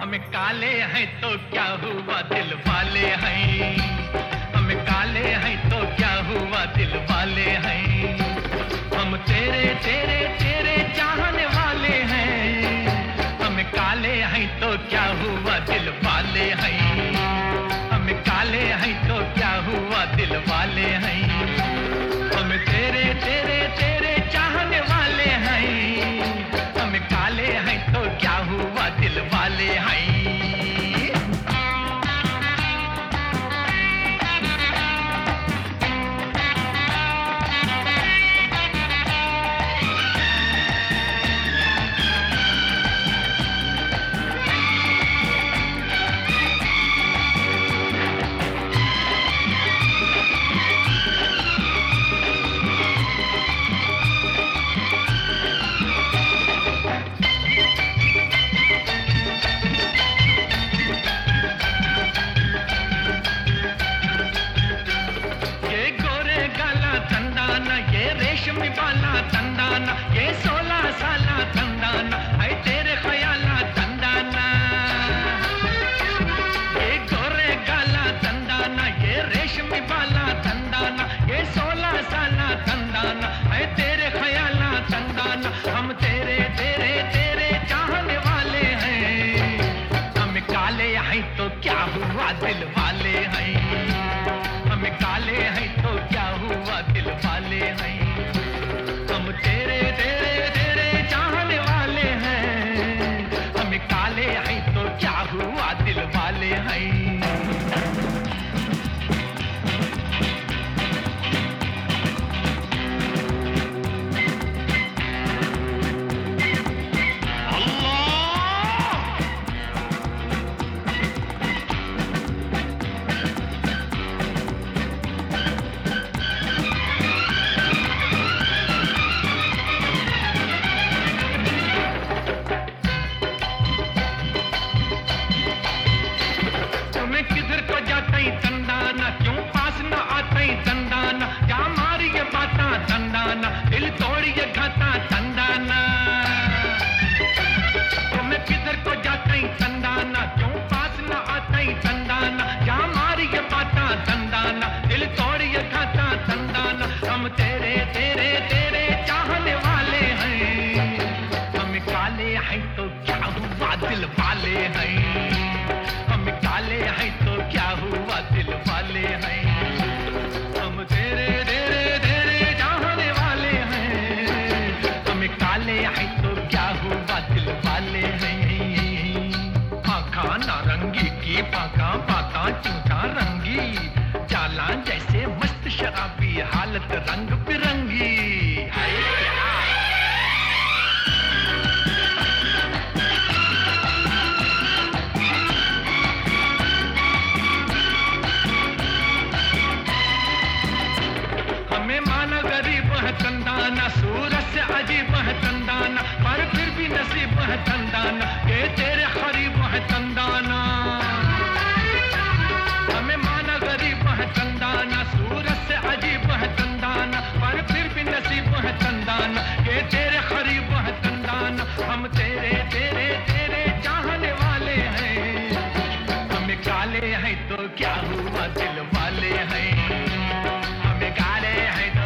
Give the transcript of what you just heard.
हम काले हैं तो क्या हुआ दिल वाले हैं? हम काले हैं तो क्या हुआ दिल वाले हैं? हम तेरे तेरे तेरे चाहने वाले हैं। हम काले हैं तो क्या हुआ दिल वाले हैं? हम काले हैं तो क्या हुआ दिल वाले हैं? वाले हैं रेशमी तंदाना ये सोलह साला तंदाना है तेरे ख्याला तंदाना ये गोरे गाला तंदाना ये रेशमी वाला तंदाना ये सोलह साला तंदाना है तेरे ख्याला तंदाना हम तेरे तेरे तेरे चाहने वाले हैं। हम काले हैं तो क्या हुआ दिल तेरे तेरे चाहने वाले हैं। हम काले हैं तो क्या हुआ दिल वाले हैं? हम काले हैं तो क्या हुआ दिल वाले हैं? हम तेरे तेरे तेरे चाहने वाले हैं। हम काले हैं तो क्या हुआ दिल वाले हैं? आखा नारंगी की पाका पाता चूचा रंगी। चाला जैसे मस्त शराबी, हालत रंग बिरंगी। हमें माना गरीब है तंदाना सूरत से अजीब है तंदाना पर फिर भी नसीब है तंदाना ये तेरे खरीब है तंदाना हमें माना गरीब है तंदाना सूरत से अजीब है तंदाना पर फिर भी नसीब है तंदाना ये तेरे खरीब है तंदाना हम तेरे तेरे तेरे चाहने वाले हैं। हम काले हैं तो क्या हुआ दिल वाले हैं? काले हैं